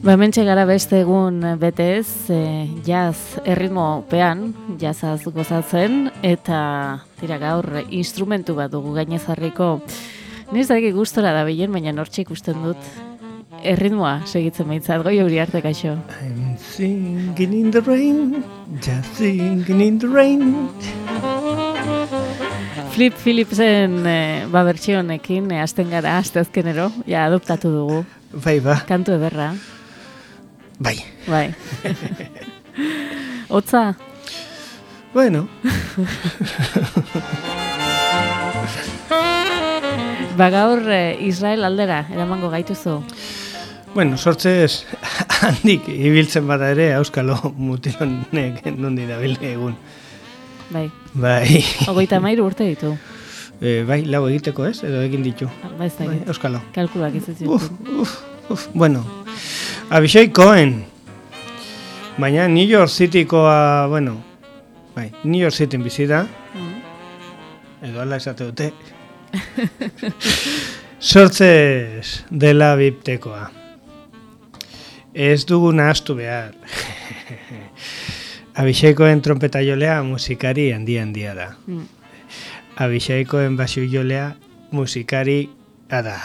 Ba, mentxe gara beste egun betez, e, jaz erritmo pean, jazaz gozatzen, eta tira gaur instrumentu bat dugu gainezarriko. Niz da gustora da bilen, baina nortxe ikusten dut erritmoa segitzen behintzat, goi hori arte kaixo. I'm singing in the rain, just singing in the rain. Flip Philipsen e, ba bertsionekin e, hasten gara, azte azkenero, ja adoptatu dugu. Bai, ba. Kantu ederra. Bai. Bai. Otza? Bueno. ba gaur eh, Israel aldera, eramango gaituzu. Bueno, sortzez handik ibiltzen bada ere, auskalo mutilonek nondi dabile egun. Bai. Bai. Ogoita mairu urte ditu. E, bai, lau egiteko ez, edo egin ditu. Ba ez da, Bai, auskalo. kalkulak ez ez Uf, ditu. uf, uf. Bueno, Abishai Cohen. Baina New York Citykoa, bueno, bai, New York City bizi da, Mm. edo ala esate dute. Sortzez dela biptekoa. Ez dugu nahastu behar. Abixaikoen trompeta jolea musikari handi handia da. Mm. Abixaikoen basio jolea musikari ada.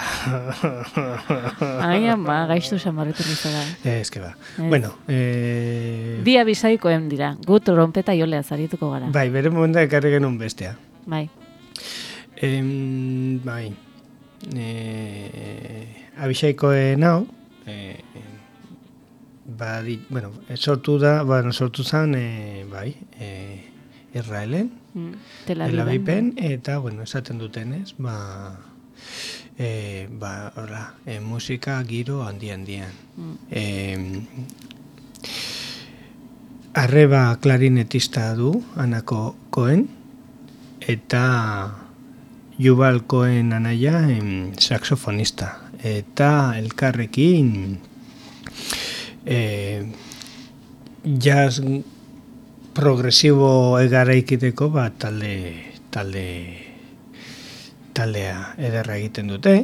Agian ba, gaiztu samarretu nizela. Ez que ba. Ez. Bueno, eh, Dia bisaikoen dira, gu trompeta jolea zarituko gara. bai, bere momentu ekarri genuen bestea. Bai. Em, bai. Eh, Abixaikoen hau, eh, ba, di, bueno, eh, sortu da, bueno, sortu zen, eh, bai, eh, Israelen, Mm. Tel Aviven. Eta, bueno, esaten dutenez, ba, eh, ba, horra, eh, musika giro handi handian. Mm. Eh, arreba klarinetista du, anako koen, eta Jubal Cohen anaia em, saxofonista. Eta elkarrekin eh, jazz progresibo egaraikiteko ba, talde, talde, taldea ederra egiten dute,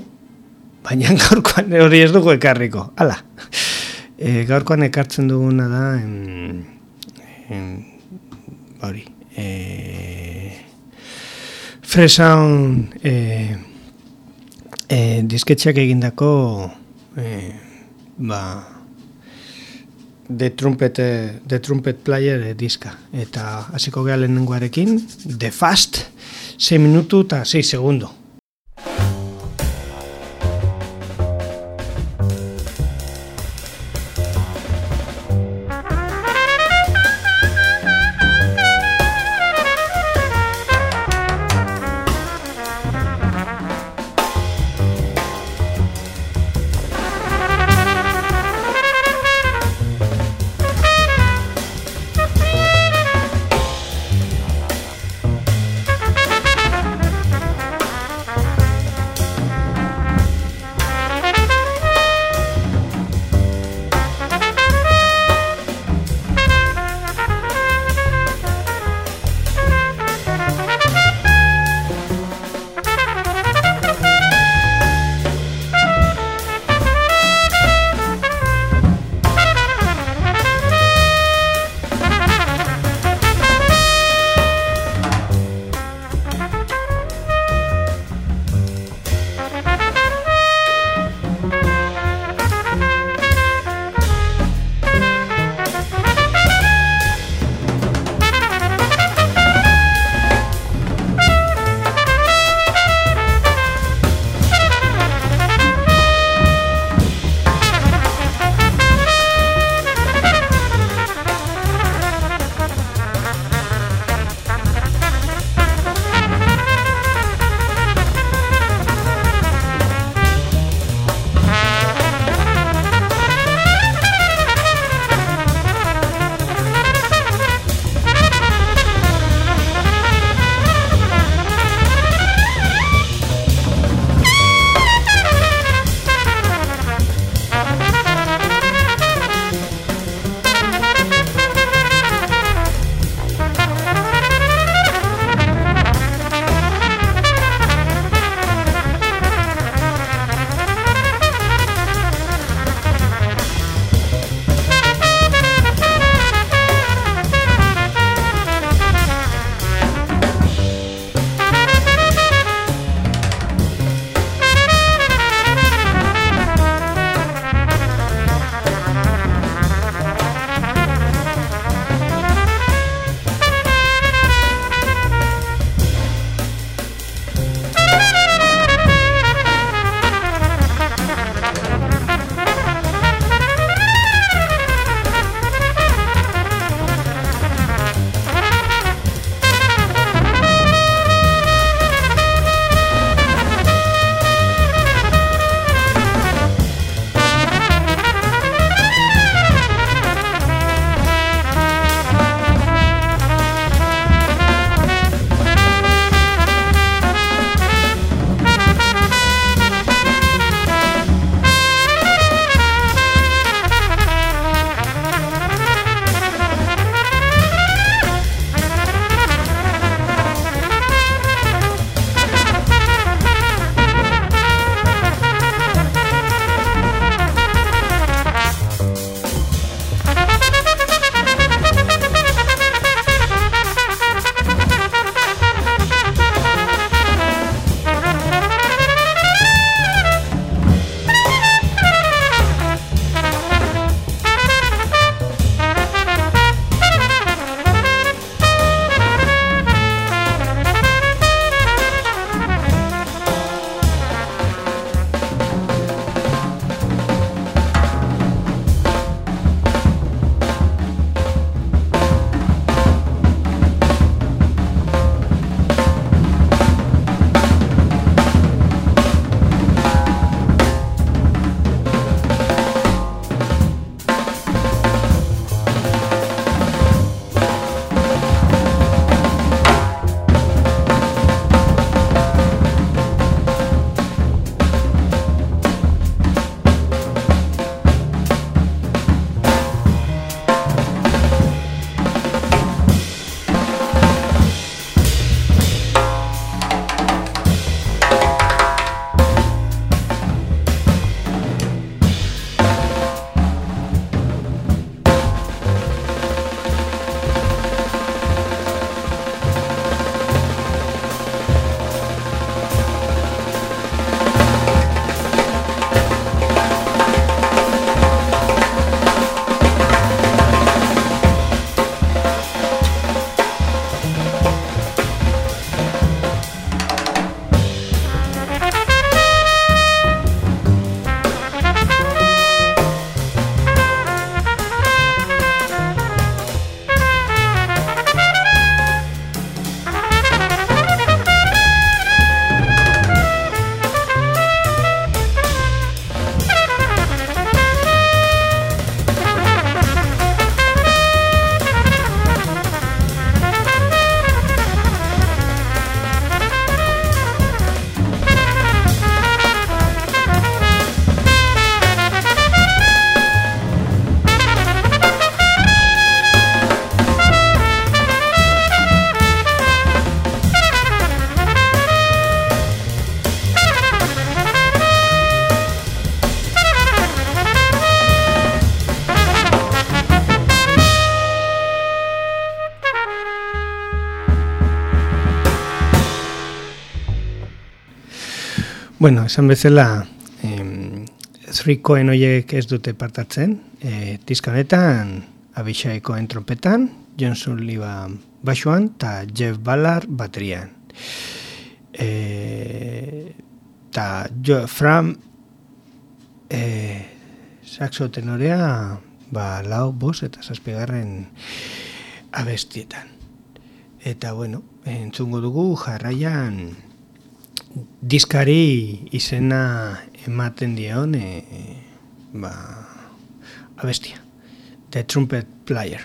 baina gaurkoan hori ez dugu ekarriko. Hala, e, gaurkoan ekartzen duguna da, em, em, hori, e, Fresound e, e, disketxeak egindako e, ba, The Trumpet, eh, The Trumpet Player eh, diska. Eta hasiko geha lehenengoarekin, The Fast, 6 minutu eta 6 segundo. Bueno, esan bezala, em, zrikoen horiek ez dute partatzen, e, diska honetan, abixaikoen trompetan, John Sullivan basuan, eta Jeff Ballard baterian. E, ta jo, Fram e, saxo tenorea ba, lau, bos eta zazpigarren abestietan. Eta, bueno, entzungo dugu jarraian diskari izena ematen dion e, ba, abestia. The Trumpet Player.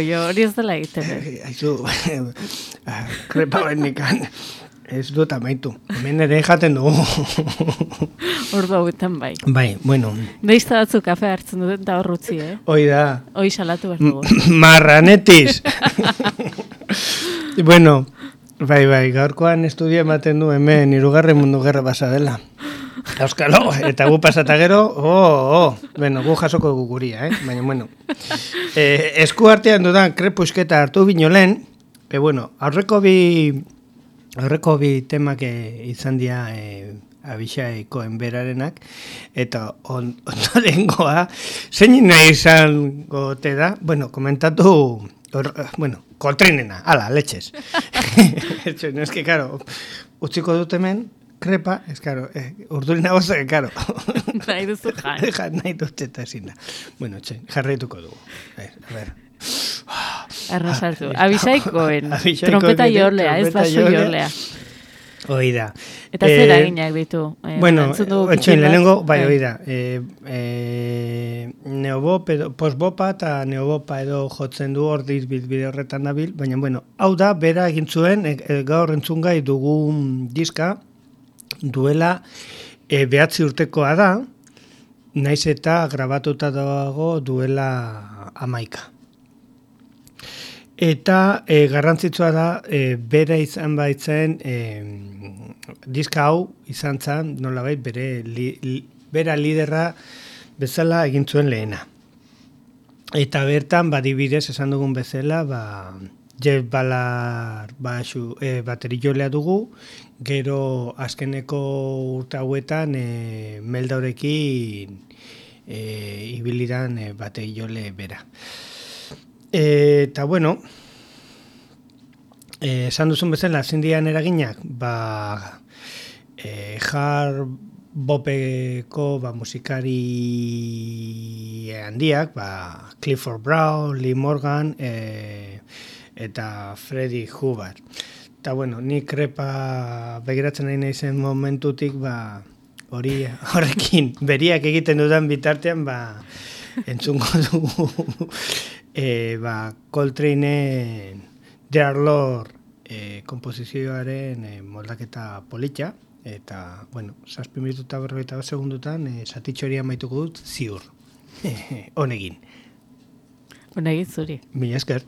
Jo, hori ez dela egiten. eh? Aizu, krepa bendikan, ez dut amaitu. Hemen ere jaten dugu. Ordu hauetan bai. bai, bueno, Neizta batzu kafe hartzen duten eta hor utzi, eh? hoi da, Hoi salatu behar dugu. marranetis. bueno, bai, bai, gaurkoan estudia ematen du hemen irugarren mundu gerra basa dela. Euskalo, eta gu pasata gero, oh, oh, bueno, gu jasoko dugu guria, eh? Baina, bueno, eh, esku artean dudan krepusketa hartu bino lehen, e, bueno, aurreko bi, aurreko bi temak eh, izan dira eh, abixaiko enberarenak, eta on, ondorengoa, zein nahi izango te da, bueno, komentatu, or, bueno, koltrinena, ala, letxez. Etxe, no, es que, claro, utziko dut hemen, krepa, es claro, eh, urdurina goza, que, claro. Nahi duzu jan. Jan nahi dut eta ezin da. Bueno, txe, jarraituko dugu. A ver, a ver. Arrasartu. Ah, Abisaikoen. Trompeta jorlea, ez trompeta basu jorlea. jorlea. Hoi da. Eta zer Eh, aginak ditu. Eh, Bueno, bat. lehenengo, bai, Bai. hoi da. E, e, neobop edo, postbopa eta neobopa edo jotzen du hor bide horretan dabil, baina, bueno, hau da, bera egin zuen, e, e, gaur entzun gai dugun diska, duela e, behatzi urtekoa da, naiz eta grabatuta dago duela amaika. Eta e, garrantzitsua da, e, bera izan baitzen, e, diska hau izan zen, nolabait, bere, li, li, bera liderra bezala egin zuen lehena. Eta bertan, badibidez, esan dugun bezala, ba, Jeff Ballard baxu, e, bateri jolea dugu, gero azkeneko urte hauetan e, meldaurekin e, ibiliran e, bateri jole bera. Eta bueno, esan duzun bezala, zindian eraginak, ba, e, jar bopeko ba, musikari handiak, ba, Clifford Brown, Lee Morgan, e, eta Freddie Hubbard. Eta bueno, ni krepa begiratzen nahi naizen momentutik, ba, hori horrekin beriak egiten dudan bitartean, ba, entzungo dugu e, ba, Coltrane Dear Lord e, komposizioaren e, moldaketa politxa, eta, bueno, zazpi minutu eta berrogeita bat segundutan, e, satitxoria maituko dut ziur. Honegin. Honegin zuri. Mila esker.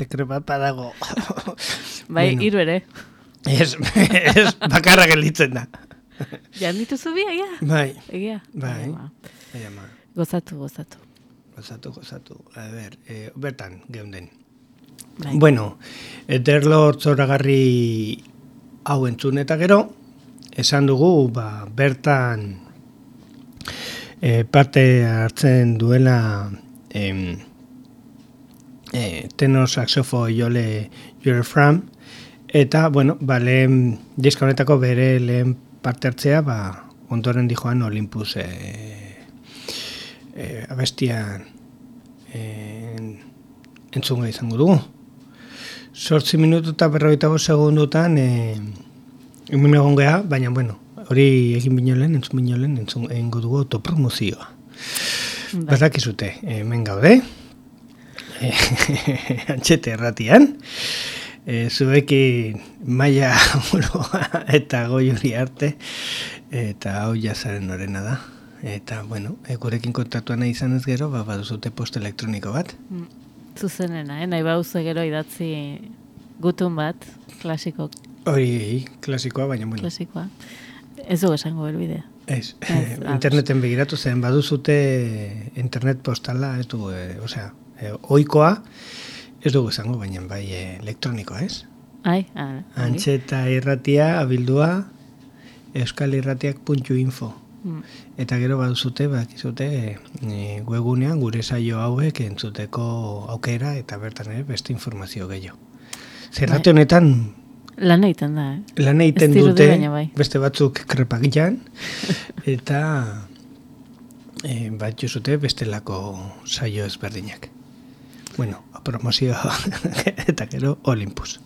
Beste krepa badago. Bai, Bueno. hiru ere. Ez, ez bakarra gelditzen da. Jan dituzu bi, egia? Bai, Egia? Bai. Ba, bai ama, Gozatu, gozatu. gozatu, gozatu. A ber, eh, bertan, geunden. Bai. Bueno, Eterlo zoragarri hau entzun eta gero, esan dugu, ba, bertan e, parte hartzen duela em, e, tenor saxofo jole Jure Fram, eta, bueno, ba, lehen diska honetako bere lehen parte hartzea, ba, ondoren dijoan Olympus e, e, abestian e, entzunga izango dugu. Sortzi minutu eta berrogeita segundutan e, hemen egon geha, baina bueno, hori egin binolen, entzun binolen, entzun egingo dugu autopromozioa. Bai. Badakizute, hemen gaude, antxete erratian, e, zuekin maia uroa eta goiuri arte, eta hau jazaren norena da. Eta, bueno, e, gurekin kontaktua nahi izan ez gero, ba, baduzute post elektroniko bat. Mm. Zuzenena, eh? nahi bauzu gero idatzi gutun bat, klasiko, Hori klasikoa, baina bueno, klasikoa. Ez dugu esango helbidea. ez. Ez, Interneten begiratu zen, baduzute internet postala, ez dugu, e, osea, e, oikoa, ez dugu esango, baina bai e, elektronikoa, ez? Ai, ah, ongi. Antxeta irratia, abildua, euskalirratiak.info. Mm. Eta gero baduzute, bakizute, e, webunean gure saio hauek entzuteko aukera eta bertan ere beste informazio gehiago. Zerrate honetan Lan egiten da, eh? lan egiten dute bai. beste batzuk krepagilan eta e, bat jozute bestelako saio ezberdinak. Bueno, promozioa eta gero Olympus.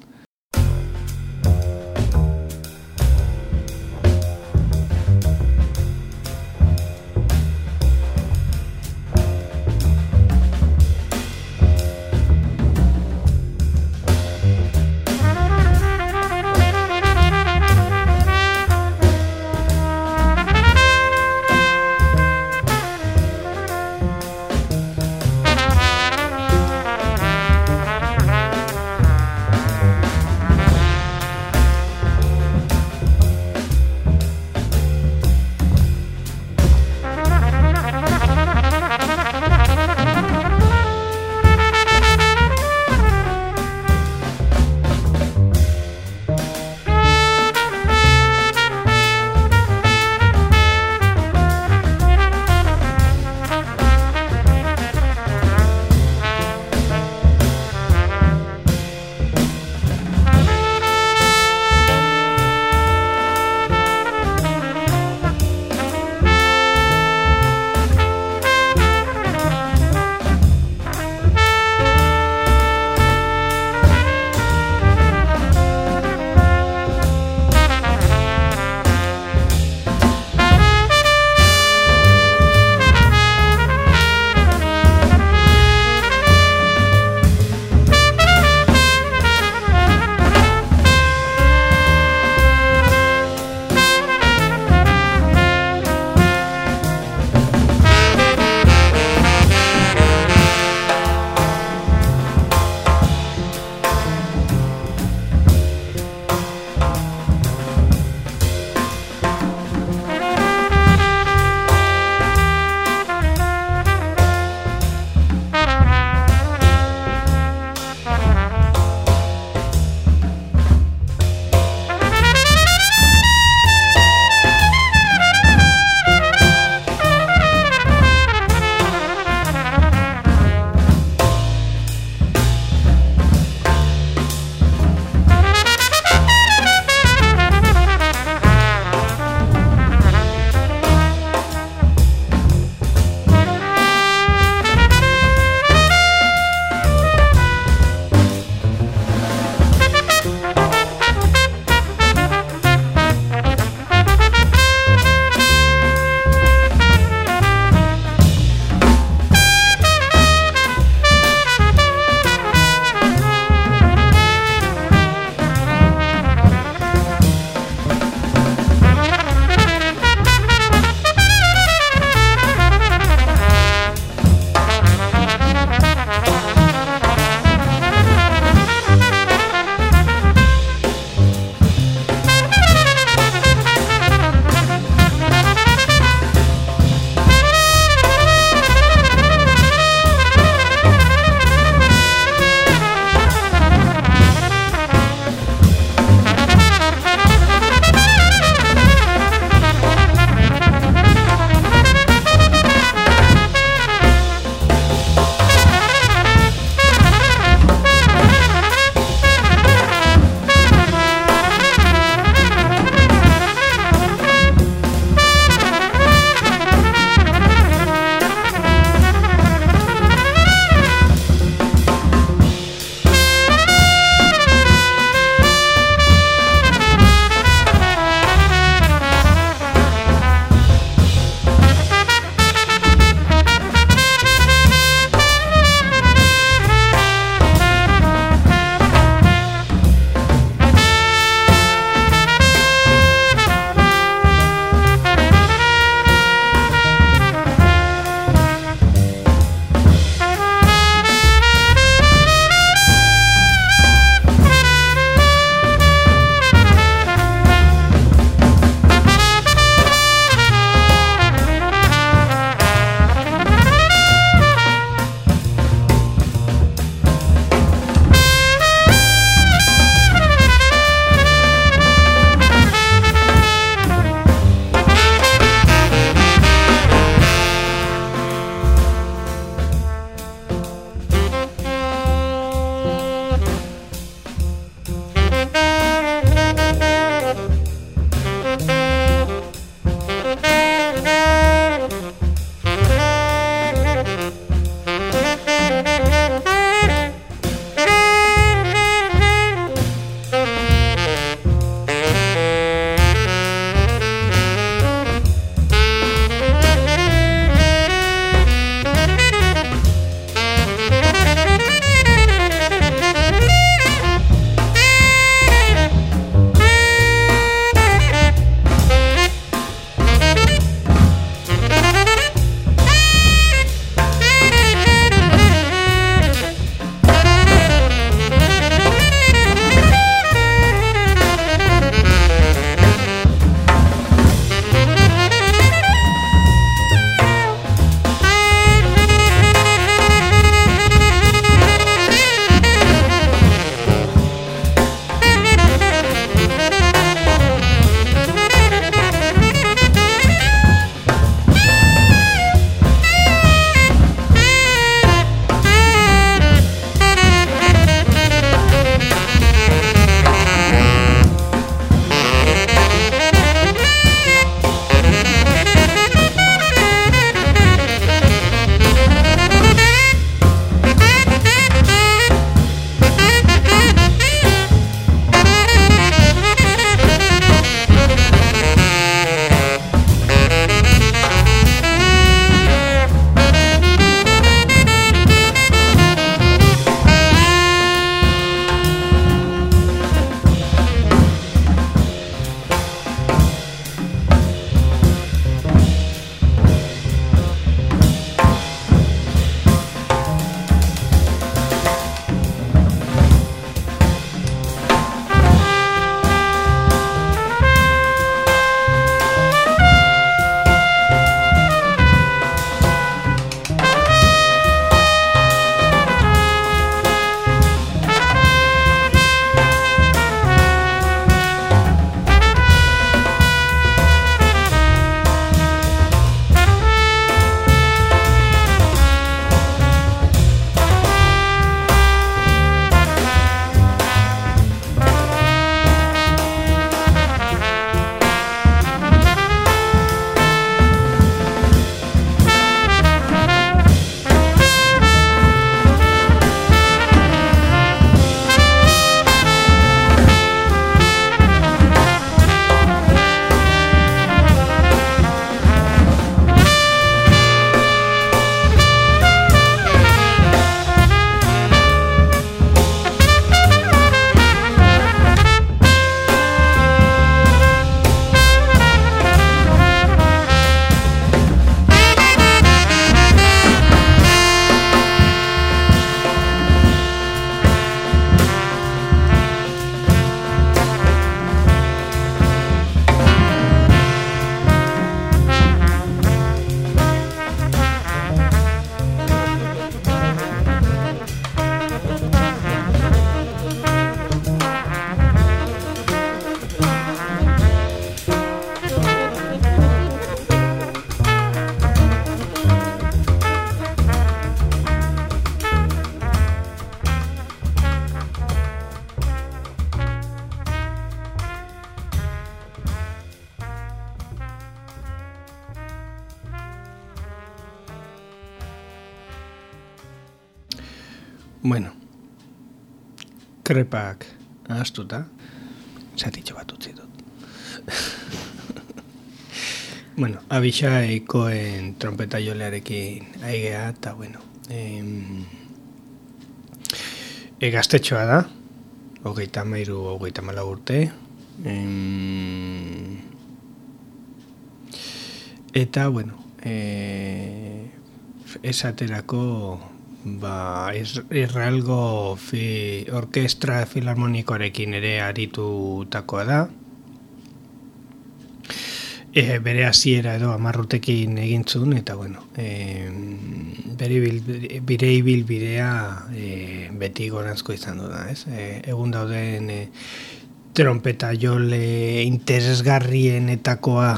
Bueno, krepak ahaztuta, zatitxo bat utzi dut. bueno, abixaikoen trompeta jolearekin aigea, eta bueno, em, e, gaztetxoa da, hogeita mairu, hogeita mala urte, em, eta bueno, e, esaterako ba, Israelgo fi, orkestra filarmonikoarekin ere aritutakoa da. E, bere hasiera edo amarrutekin egintzun, eta bueno, e, bere bire ibil bidea e, beti gorantzko izan du da, ez? E, egun dauden e, trompeta jole interesgarrienetakoa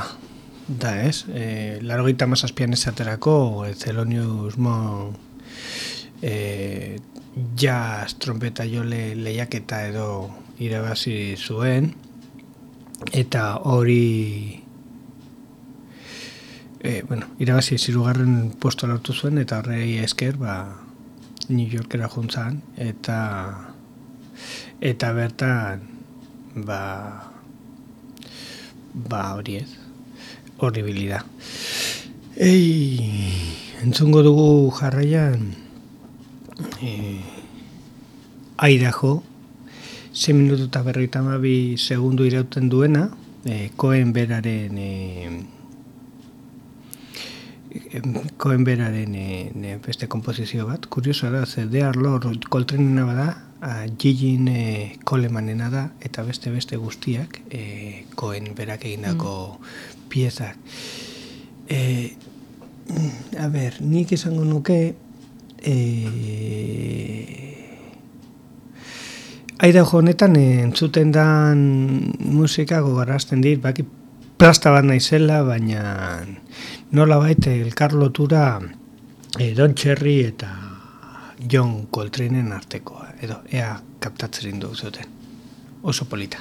da, ez? E, Laro gita mazazpian esaterako, Zelonius Mon e, jazz trompeta jole lehiaketa edo irabazi zuen. Eta hori e, bueno, irabazi zirugarren posto lortu zuen eta horrei esker ba, New Yorkera juntzan eta eta bertan ba ba hori ez horribilida ei entzungo dugu jarraian e, Idaho, 6 minutu eta berroita mabi segundu irauten duena, e, koen beraren e, koen beraren e, beste kompozizio bat, kurioso da, ze de arlo koltrenena bada, Gigin e, kolemanena da, eta beste beste guztiak e, koen berak egindako mm. piezak. E, a ber, nik izango nuke, e, aida honetan entzuten dan musika gogarazten dit, baki plasta bat naizela, baina nola baita elkarlotura e, Don Cherry eta John Coltrane'en artekoa, edo ea kaptatzen du zuten. Oso polita.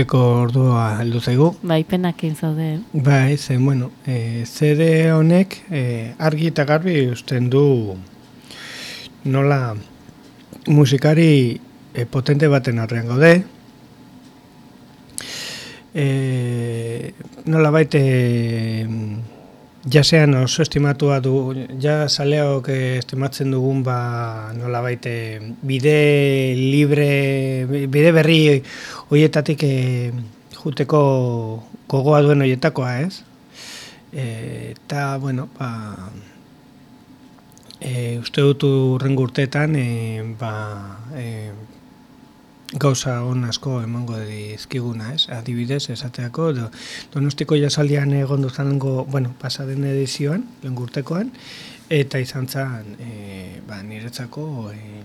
Juteko ordua heldu zaigu. Bai, penak zaude. Bai, zen, bueno, e, zede honek e, argi eta garbi usten du nola musikari e, potente baten arrean gaude. E, nola baite jasean oso estimatua du, ja saleok estimatzen dugun ba nola baite bide libre, bide berri hoietatik e, juteko gogoa duen hoietakoa ez. E, eta, bueno, ba, E, uste dut urrengo urteetan e, ba, e, gauza on asko emango dizkiguna, ez? Adibidez, esateako, do, donostiko jasaldian egon duzango, bueno, pasaden edizioan, lehen eta izan zen, e, ba, niretzako, e,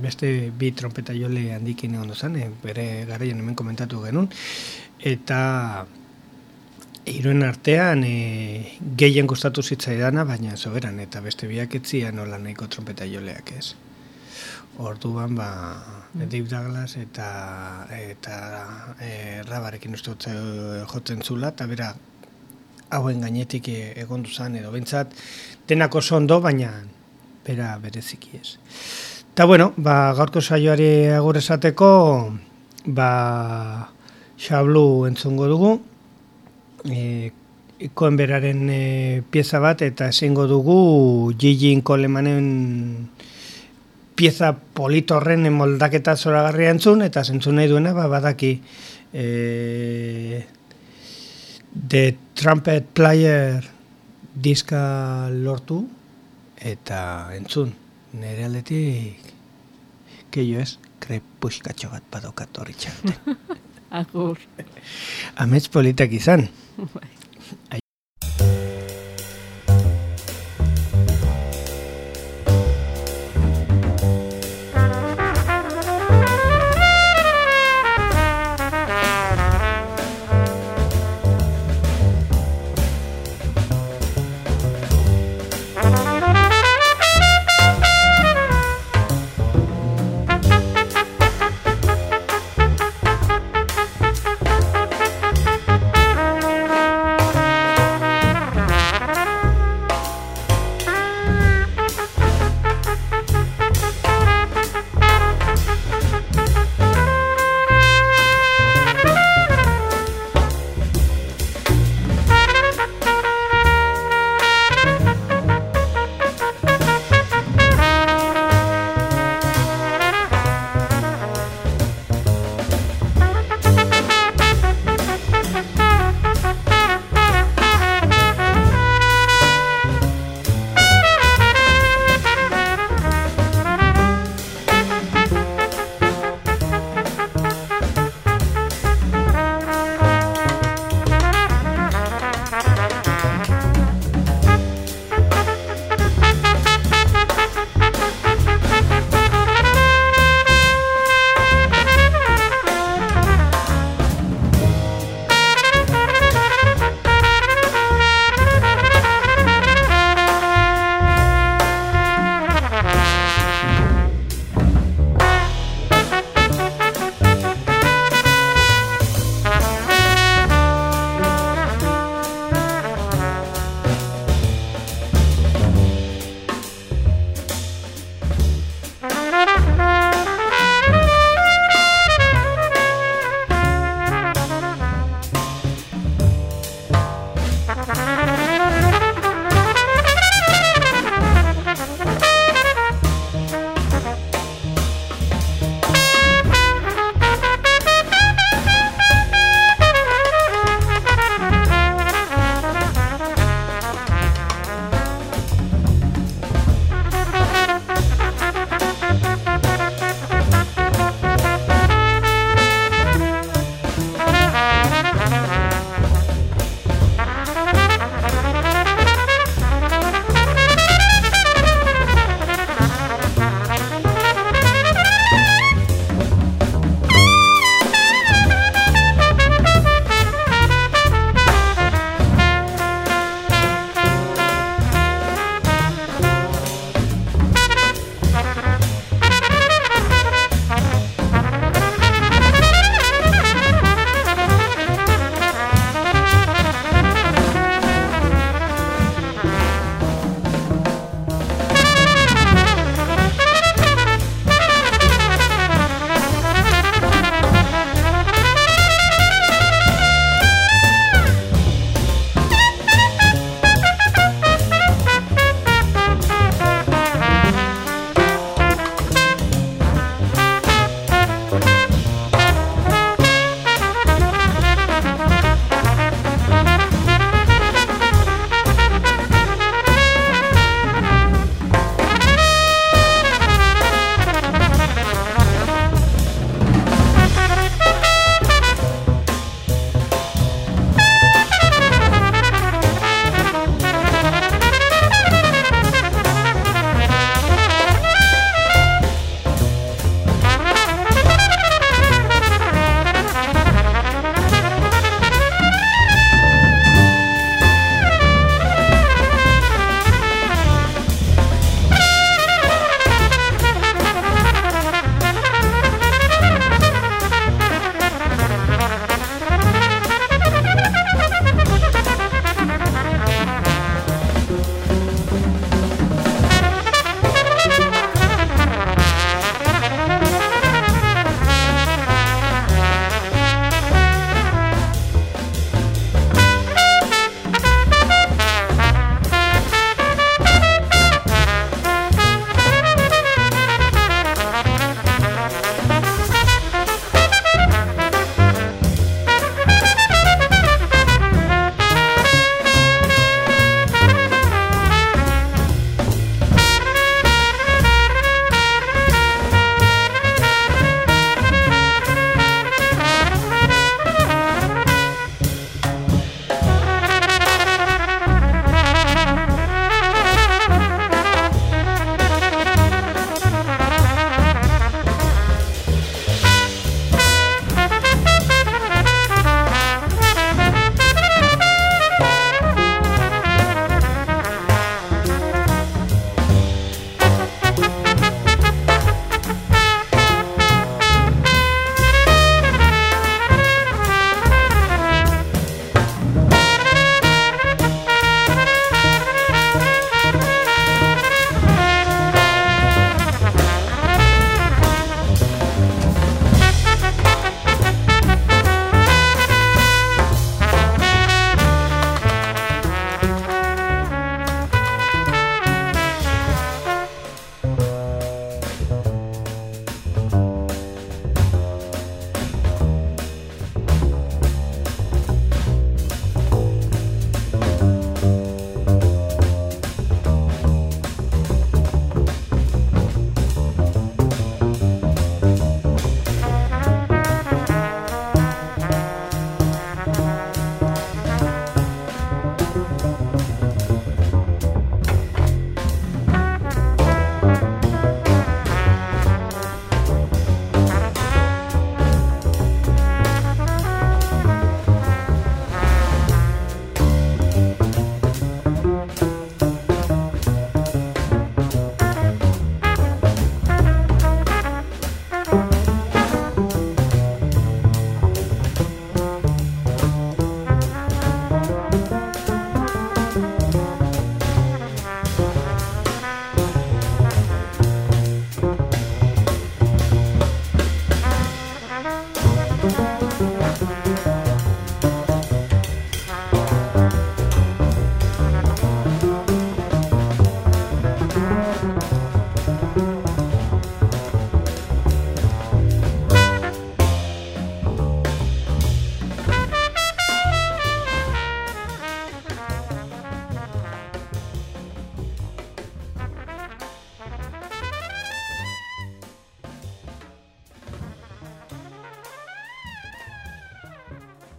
beste bi trompeta jole handikin egon duzan, e, bere garaian hemen komentatu genuen, eta Iruen artean e, gehien gustatu zitzaidana, baina soberan eta beste biak etzia nola nahiko trompeta joleak ez. Orduan ba mm. Dave Douglas eta eta e, rabarekin uste jotzen zula eta bera hauen gainetik e, egon duzan edo bentsat denako ondo baina bera bereziki ez. Ta bueno, ba, gaurko saioari agur esateko ba xablu entzungo dugu e, beraren e, pieza bat eta ezingo dugu Gigi Colemanen pieza politorren moldaketa zoragarria entzun eta zentzun nahi duena ba, badaki e, The Trumpet Player diska lortu eta entzun nire aldetik keio ez krepuskatxo bat badokat horri Agur. Amets politak izan.